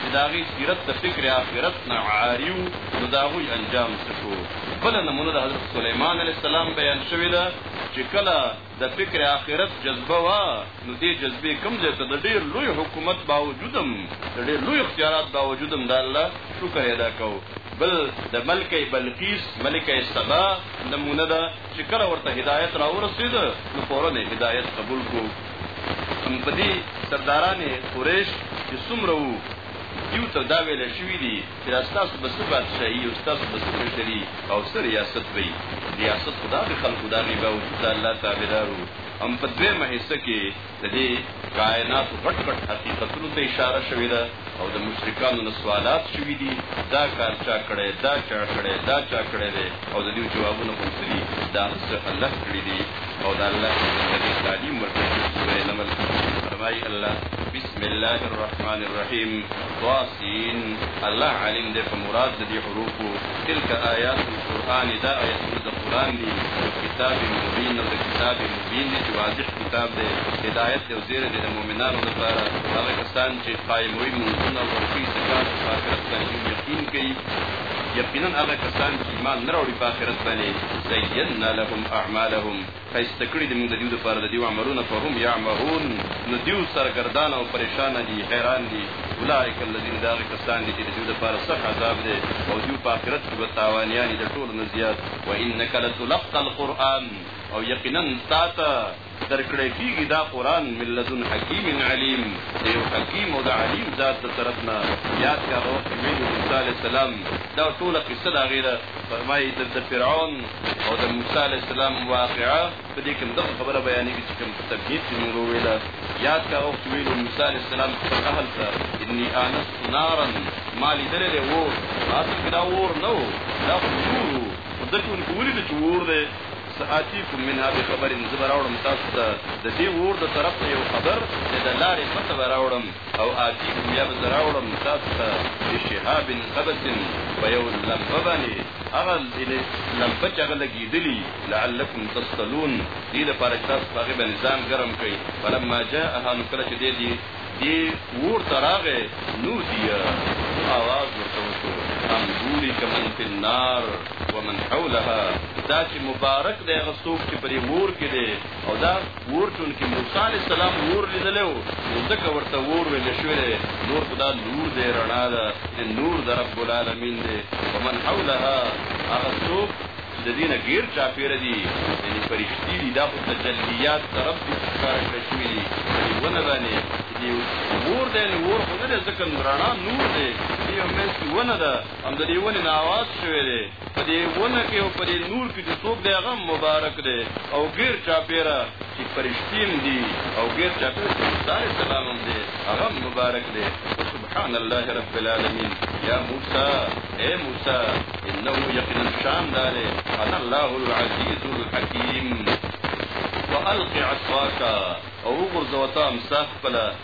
چې د هغوی سیرت د فکر آخرت نه عاري و، نو د هغوی انجام څه شو؟ بله نمونه د حضرت سلیمان علیه السلام بیان شوې ده چې کله. د فکر آخرت جذبه وه، نو دې جذبې کوم ځای ته د ډېر لوی حکومت باوجود هم، د ډېر لوی اختیارات باوجود هم د الله شکر ادا کاوه. بل د ملکه بلقیس، ملکه سبا، نمونه ده چې کله ورته هدایت راورسېد، نو فوراً یې هدایت قبول کړو. هم په دې سرداران قریش چې څومره وو، دیو ته دا ویل شوي دي، چې دا ستاسو به څه بادشاهي او ستاسو به څه مشري او څه ریاست به وي ریاست خو د هغې خلکو د هغې باوجود د الله تابعدار وو هم په دویمه حصه کې د دې کائناتو غټ غټ حقیقتونو ته اشاره شوې ده او د مشرکانو نه سوالات شوي دي دا کار چا کړی دا چا کړی دا چا کړی دی او د دې جوابونه هم څه دي دا هم څه الله کړي دي او دا الله د دې تعلیم ورکړي سورې نمل فرمایي الله بسم الله الرحمن الرحیم طاسين الله عليم دی په مراد د دې حروفو تلک آيات القرآن دا آيتونه د قرآن دي کتاب مبين او د کتاب مبين دي چې واضح کتاب دی هدايت دی او زیری دی د مؤمنانو لپاره هغه کسان چې قائموي منځونه او ورکوي زکات په آخرت باندې یقین کوي یقینا هغه کسان چې ایمان نه راوړي په آخرت باندې زینا لهم اعمالهم ښایسته کړي دي موږ د دیو لپاره د دیو عملونه فهم یعمهون نو دیو سرګردانه او پریشانه دي، حیران دي، اولئک الذین دا هغه کسان دي چې د دیو لپاره سخت عذاب دی او دیو په آخرت کې به تاوانیان دي د ټولو نه زیات. وانک لتلقی القرآن او یقینا تا ته درکړی کیږي دا قرآن من لدن حکیم علیم د یو حکیم او د علیم ذات د طرف نه، یاد کړه هغه وخت چې ویلي وو موسی علیه السلام دا ټوله قصه د هغې ده. فرمايي د د فرعون او د موسی علیه السلام واقعه په دې کې دغه خبره بیانېږي چې کوم تبهید چې موږ وویله یاد کړه هغه وخت چې ویلو موسی علیه السلام خپل اهل ته اني آنست نارا ما لیدلی دی اور اصل کې دا اور نه و دا خو نور و خو ده چې ونکو ولیده چې اور دی سآتیکم منها بخبر زه به راوړم تاسو ته د دې اور د طرف نه یو خبر چې د لارې پته به راوړم او آتیکم بیا به زه راوړم تاسو ته بشهاب قبس په یو لمبه باندې هغه لمبه چې هغه لګېدلي لعلکم تصطلون دې لپاره چې تاسو په هغې باندې ځان ګرم کړئ فلما جاءها نو کله چې دی دې دې اور ته راغی نودیه نو اواز ورته وشو ان بورک من فی النار ومن حولها دا چې مبارک دی هغه څوک چې پرې اور کې دی او دا ور ټول کې موسی عليه السلام ور لیدل او ځکه ورته ور ویل شوې ده نور خدا نور دې رڼا ده چې نور د رب العالمین دی ومن حولها هغه څوک چې د دینه غیر چاپیره دي یعنی فرشتي دي دا خو تجلیات د رب دي ښکار کړی شوی دي یعنی ونه باندې چې ور دې ور خو دې ځکه رڼا نور دې دې هم ونه ده هم دې ونه ناواز شوی دی په دې ونه کې او په دې نور کې چې څوک دی هغه مبارک دی او غیر چاپیره چې فرشتي هم دي او غیر چاپیره چې موسی علیه السلام هم دی هغه مبارک دی سبحان الله رب العالمین یا موسی اے موسی انه یقینا شان دار انا الله العزیز الحکیم والق عصاک او غرزوتا امساخ فلا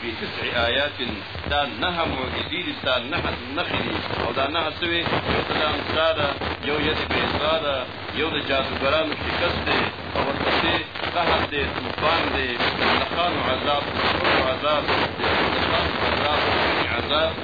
فی تسع آیات دا نهه معجزې دي ستا نهه نښې دي او دا نهه څه وې یو ته د امسا ده یو ید بیضا ده یو د جادوګرانو شکست دی او ورپسې قهر دی طوفان دی د ملخانو عذاب د سپکو عذاب د سپکو عذاب د سپکو عذاب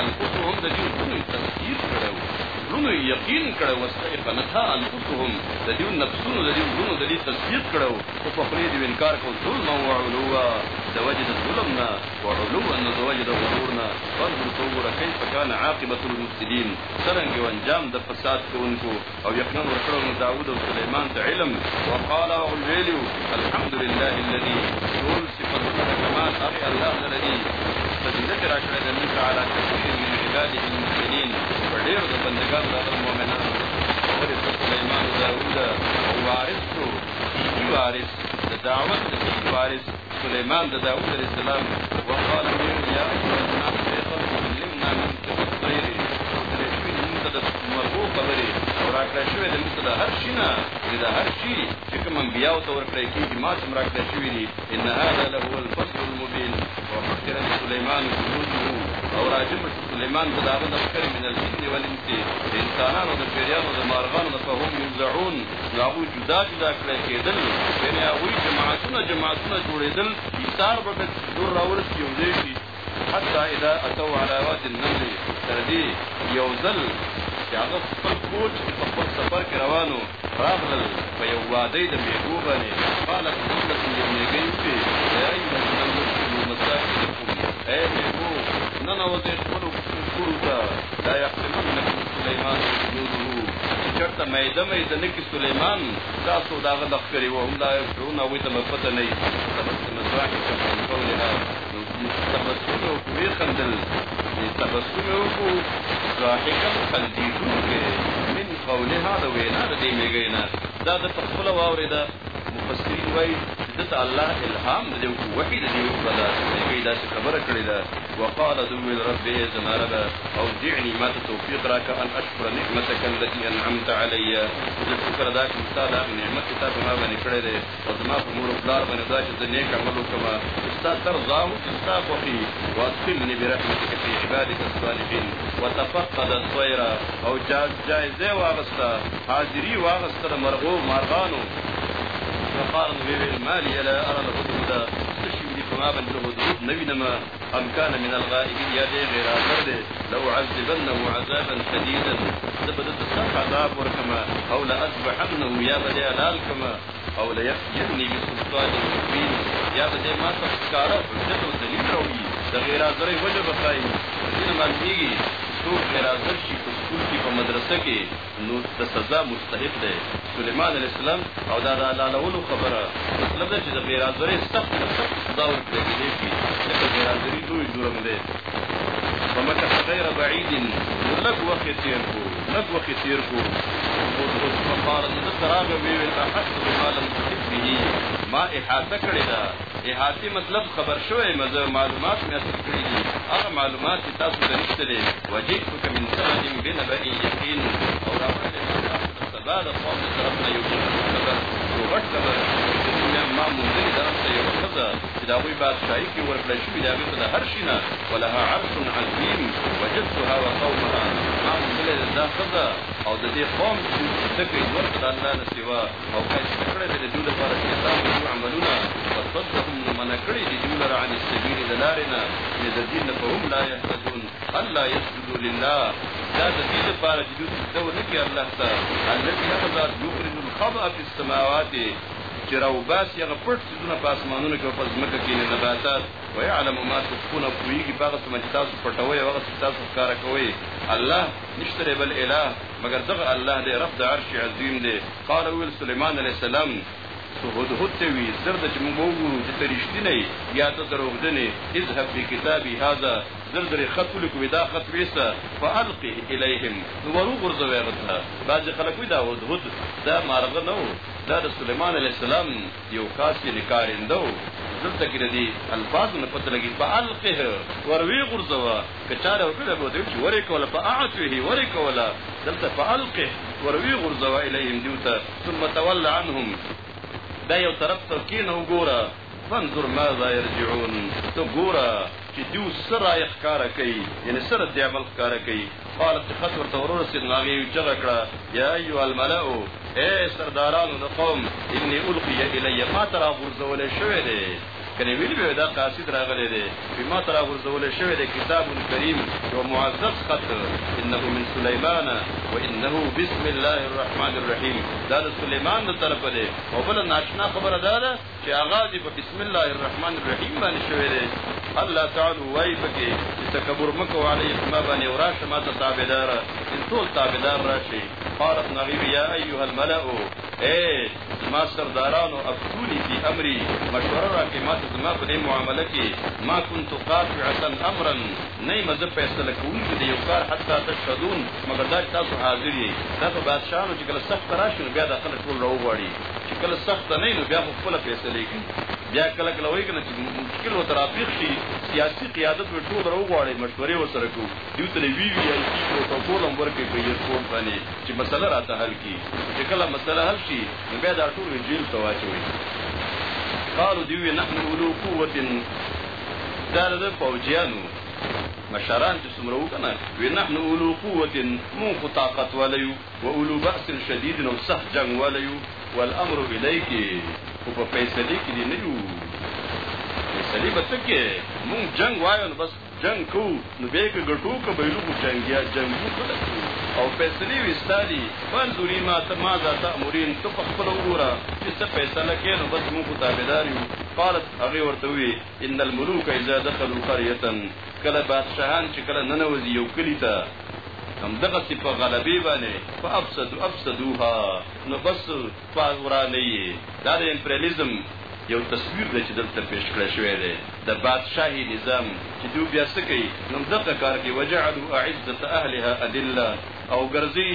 انفسهم د دې زړونو یې تصدیق کړی و، زړونو یې یقین کړی و، واستیقنتها انفسهم د دې نفسونو، د دې زړونو د دې تصدیق کړی و، خو په خولې دې انکار کاوه، ظلما وعلوا د وجې د ظلم نه، وعلوا د وجې د غرور نه، فانظر ته وګوره کیف کان عاقبة المفسدین څرنګه و انجام د فساد کوونکو. او یقینا ورکړو موږ داوود او سليمان ته علم وقال او ویلو الحمد لله الذي ټول صفاتونه د کمال هغه الله لره دي سجده کرا کړې د موږ تعالی کثیر من عباده المؤمنین په ډېر د بندگانو د مؤمنانو ورته سليمان داوود او وارث شو وارث د دعوت د وارث سليمان د داود عليه السلام وقال ويل يا ايها الناس ايقظوا علمنا منطق الطير وکړی شوې د موږ ته د مرغو خبرې او راکړی شوې د موږ ته د هر شي نه یعنې د هر شي چې کوم انبیاو ته ورکړی کېږي ما ته هم راکړی شوي دي ان هذا لهو الفضل المبین وحشر لسلیمان جنوده او راجمع شو سلیمان ته د هغه لښکرې من الجن والانس د انسانانو د پیریانو د مارغانو نه فهم یوزعون نو هغوی جدا جدا کړی کېدل، یعنې هغوی جماعتونه جماعتونه جوړېدل، ایثار به د نور راولس یو ځای شي، حتی اذا اتوا علی واد النمل تر دې یو ځل چې هغه خپل کوچ کې په خپل سفر کې روان و، راغلل په یو وادۍ د مېږو باندې، قالت نملة یو مېږۍ ووې، یا ایها النمل ادخلوا مساکنکم، ای مېږو ننوځئ خپلو کورو ته. لا يقتلون من سليمان جنوده چې چرته ميده ميده نه کې سليمان تاسو داغه لخکري و هم لا يشعرون او ته مفته نه تبسم الزاحي كما قولها تبسم او کوي خندل تبسم او کو ضاحكا خنديدون کې من قولها د وینا د دې میګینا دا د خپل واورې ده مفسرین وایي چې د الله الهام د یو وحی د یو بلا دی دا خبره کړې ده وقالت وویل رب ای زما ربه اوزعنی ما ته توفیق راکه ان اشکر نعمتک التي انعمت علی چې زه شکر ادا کړم ستا د هغه نعمت چې تا په ما باندې کړی دی او زما په مور او پلار باندې دا چې زه نیک عمل وکړم چې ستا ترضا وو چې ستا خوښي وادخلني برحمتک فی عبادک الصالحین وتفقد الطیر او جاز جایزه واغسته حاضری واغسته د مرغو مارغانو فقال وویل ما لي لا ارى الهدهد دی خو ما باندې له دود نه وینم ام کان من الغائبین یا دی غیر حاضر دی لاعذبنه عذابا شدیدا زه به دته سخت عذاب ورکم او لاذبحنه یا به دی حلال کړم او لیاتینی بسلطان مبین یا به دی ماته ښکاره حجت او دلیل راوړي د غیر حاضرۍ وجه به ښایي ځینې معلومیږي چې څوک غیر حاضر شي په سکول کې په مدرسه کې نو د سزا مستحق دی. سلیمان علیه السلام او دا د حلالولو خبره مطلب دا چې د بېرازرۍ سخت نه سخت سزا ورکړی کېدای شي، ځکه بېرازري لوی جرم دی. فمکث غیر بعید، نو لږ وخت یې تېر کړو، لږ وخت یې تېر کړو. هدهد فقال، نو ده ته راغی او ویې ویل، احطت بما لم تحط به، ما احاطه کړې ده. احاطې مطلب خبر شوی یم زه معلومات مې اصل کړي دي هغه معلومات چې تاسو ته نشته دی وجئتک من سند بنبأ یقین او راوړی دی ما تاسو ته سبا د قوم د طرف نه یو خبر یو غټ خبر چې کومه ما موندلې د رب ته یوه ښځه چې د هغوی بادشاهي کې ورکړی شوي د هغې ته د هر شي نه ولها عرش عظیم وجدتها وقومها ما موندلې ده دا ښځه او د دې قوم چې څه کوي ورته د الله نه سوا او ښایسته کړی دی د دوی لپاره چې الله د دوی عملونه، وصدهم نو منع کړي دي دوی لره عن السبیل د لارې نه، یې د دین نه فهم لا یهتدون الا یسجدوا لله دا د دې لپاره چې دوی سجده ونه کړي الله ته الذي هغه ذات یخرج الخبأ فی السماوات چې راوباسي هغه پټ څیزونه په آسمانونو کې او په ځمکه کې من نباتات ويعلم ما تخفون او پوهېږي په هغه څه باندې چې تاسو پټوئ او هغه څه چې تاسو ښکاره کوئ الله نشته دی بل اله مګر دغه الله دی رب د عرش عظیم دی قال ویل سلیمان علیه السلام څو هدهد ته وي زر ده چې موږ به وګورو چې ته رښتینی یې یا ته دروغجن یې اذهب بکتابي هذا زر زر خط ولیکو دا خط ویسه فالقه الیهم نو ور وغورځوی هغه ته بعضې خلک وایي دا هدهد دا مارغه نه و دا د سلیمان علیه السلام یو کس چې د کارنده و، نو دلته کې د دې الفاظو نه پته لګېږي، فألقه، ور ویې غورځوه، که چا له وکړه، بیا به ورته ویل شي، ور یې کوله، فأعطه، ور یې کوله، دلته فألقه، ور ویې غورځوه، الیهم، دوی ته، ثم تول عنهم، بیا یو طرف ته کېنه او ګوره، فانظر ماذا یرجعون، ته ګوره! چې دیو څه رایې ښکاره کوي، یعنې څه ردعمل ښکاره کوي، قالت چې خط ورته ورورسېد نو هغې یو چغه کړه، یا ایها الملأ، ای سردارانو د قوم، اني القي الی، ما ته راغورځولی شوی دی، کنې ویلي به وای دا قاصد راغلی دی، وایي ما ته راغورځولی شوی دی کتاب کریم، یو معزز خط، انه من سلیمان و انه بسم الله الرحمن الرحیم، دا د سلیمان له طرفه دی او بله نااشنا خبره دا ده، چې هغه دې په بسم الله الرحمن الرحیم باندې شوی دی الله تعالی وایي پکې چې تکبر مه کوه علیه ما باندې او راشه ما ته تابعدار چې ټول تابعدار راشي قالت نغیب یا ایها الملأ اے ما سردارانو ابتونی فی امری مشوره راکې ما ته زما په دې معامله کې ما كنت قاطعه امرا نه مې زه فیصله کوونکی دی یو کار حتی تشهدون مګر دا چې تاسو حاضر یې دا په بادشاهانو چې کله سخت راشي نو بیا دا خلک ټول راوغواړي چې کله سخت نه نو بیا خپل فیصله کوي بیا کله کله وایي کنه چې مشکل و ترافیق شي سیاسي قیادت په ټول راو غواړي مشورې وسره کو دیو ته وی وی آی پی پروتوکول هم ورکې په یو څور باندې چې مسله راته حل کی چې کله مسله حل شي نو بیا دا ټول جیل ته واچوي قالو دیو نه اولو قوت دا د فوجیانو مشران چې څومره وکنه وی نحن اولو قوت مو خو طاقت ولیو واولو بأس شدید نو سخت جنګ واله یو والامر الیک خو په فیصلې کې دی نه یو فیصلې به څه کې مونږ جنګ وایو نو بس جنګ کو نو به کې ګټو که به لوګو جنگیا جنگو خلک او فیصلې وستالي فنزوري ما ته ما ذا تأمرین ته په خپل وګوره چې څه فیصله کې نو بس مونږ تابعدار یو قالت هغه ورته وی ان الملوک اذا دخلوا قريه کله بادشاهان چې کله ننوځي یو کلی ته هم دغه سی په غلبې باندې په افسد افسدوها نو بس فاز ورانه یې دا د امپریالیزم یو تصویر دی چې دلته پیش کړی شوی دی د بادشاهي نظام چې دوی بیا څه کوي نو دغه کار کې وجعلوا اعزه اهلها اذله او ګرځي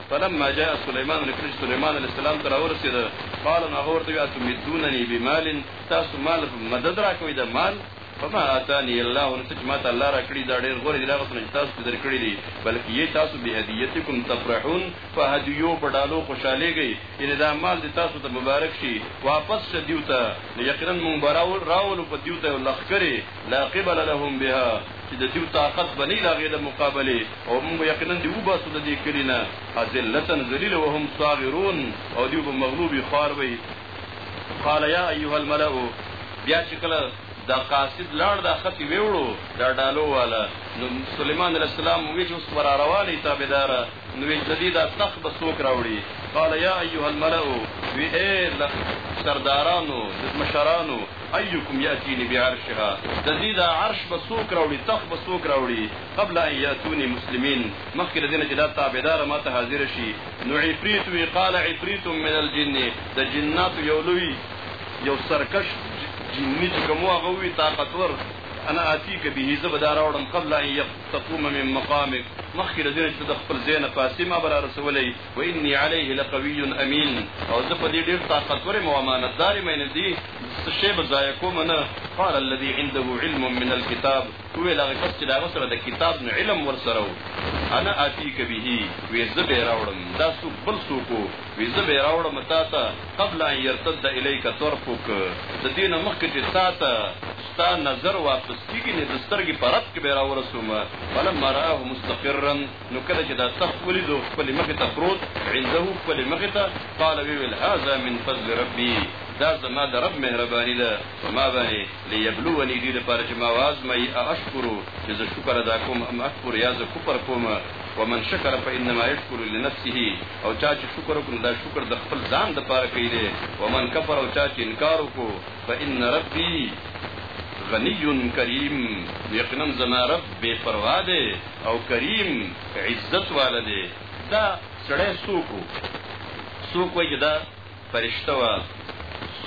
فلما جاء سليمان لكل سليمان عليه السلام ترى ورسيد قال ما هو ورتوي اتمدونني بمال تاسو مال مدد راکوي د مال فما اتاني الله ونسج ما تعالی را کړی دا ډیر غوړي دا غوښنه تاسو ته درکړی دي بلکې یی تاسو به هدیتکم تفرحون فهدیو په ډالو خوشاليږي ان دا مال دي تاسو ته مبارک شي واپس شدیو ته یقینا مونږ براول راول په دیو ته لخ کړي لا قبل لهم بها چې د دوی طاقت به نه وي د هغې د مقابلې، او موږ به یقینا دوی وباسو د دې کلي نه اذلة ذلیل وهم صاغرون او دوی به مغلوب وي خوار به وي. قال یا ایها الملأ بیا چې کله دا قاصد لاړ دا خط وې وړو دا ډالو والا نو سلیمان علیه السلام وې چې اوس به را روان یې تابعداره نو وې د دې دا تخت به څوک راوړي قال یا ایها الملأ وې ای سردارانو مشرانو ایکم یاتینی بعرشها د دوی دا عرش به څوک راوړي تخت به څوک راوړي قبل ان یاتونی مسلمین مخکې له دې نه چې دا تابعدار ماته حاضر شي نو عفریت وی قال عفریت من الجن د جناتو یو لوی یو سرکش جنی چې کوم هغه وی طاقتور انا اتیک به زه به دا راوړم قبل ان تقوم من مقامک مخکې له دې نه چې ته د خپل ځای نه پاسې ما به را رسولی واني عليه لقوي امين او زه په دې ډېر طاقتور یم او امانتدار یم یعنې دې څه شی به ضایع کوم نه قال الذي عنده علم من الكتاب وویل هغه کس چې د هغه سره د کتاب نه علم ورسره و انا اتیک به وې زه به یې راوړم دا څوک بل څوک و وې زه به یې راوړم تا ته قبل ان یرتد الیک طرفک د دې نه مخکې چې تا ته ستا نظر واپس کېږي نو د سترګې په رپ کې به یې راورسوم فلما رآه مستقرا نو کله چې دا تخت ولید او خپلې مخې ته پروت، عنده، خپلې مخې ته، قال ویې ویل، هذا من فضل ربي، دا زما د رب مهرباني ده په ما باندې، لیبلوني، دې لپاره چې ما وازمایي، ااشکر، چې زه شکر ادا کوم، ام اکفر، یا زه کفر کوم، ومن شکر فانما یشکر لنفسه، او چا چې شکر وکړ نو دا شکر د خپل ځان لپاره کوي دی، ومن کفر، او چا چې انکار وکړو، فان ربي غني کریم، نو یقینا زما رب بې پروا دی. او کریم عزت والا دی دا سړی څوک و څوک وایي چې دا فرشته وه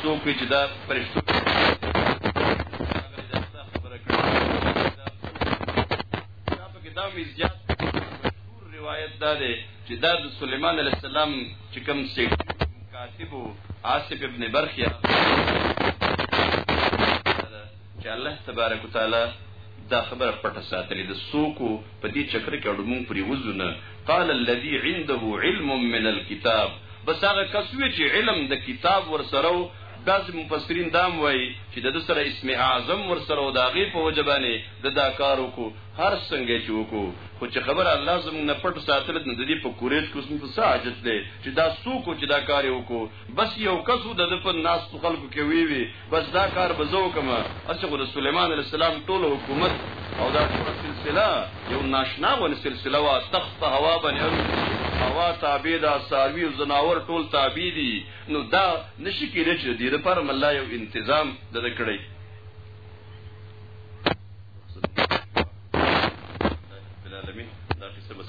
څوک وایي چې دا فرشته دا دی چې دا د سليمان عليه السلام چې کوم سیټ کاتب عاصف ابن برخیا چې الله تبارک وتعالى دا خبره پټه ساتلې د سوکو په دې چکر کې اړو مونږ پرې وزونه قال الذي عنده علم من الكتاب بس هغه کس وی چې علم د کتاب ورسره بعض مفسرین دام وای چې د سره اسم اعظم ور سره او داغي په وجبانه د دا کار وکړو هر څنګه چې وکړو خو چې خبر الله زموږ نه پټ ساتل د دې په کوریج کې څه څه حاجت دی چې دا څوک چې دا کار وکړو بس یو کس د په ناس خلکو کې وی وی بس دا کار به زه وکړم هسې خو د سلیمان علیه السلام ټول حکومت او دا ټوله سلسله یو ناشنا غوندې سلسله وه تخت په هوا باندې هوا تابع ده څاروي او ځناور ټول تابع دي نو دا نشي کېدای چې د دې لپاره هم الله یو انتظام د ده کړی العالمین دا قصه بس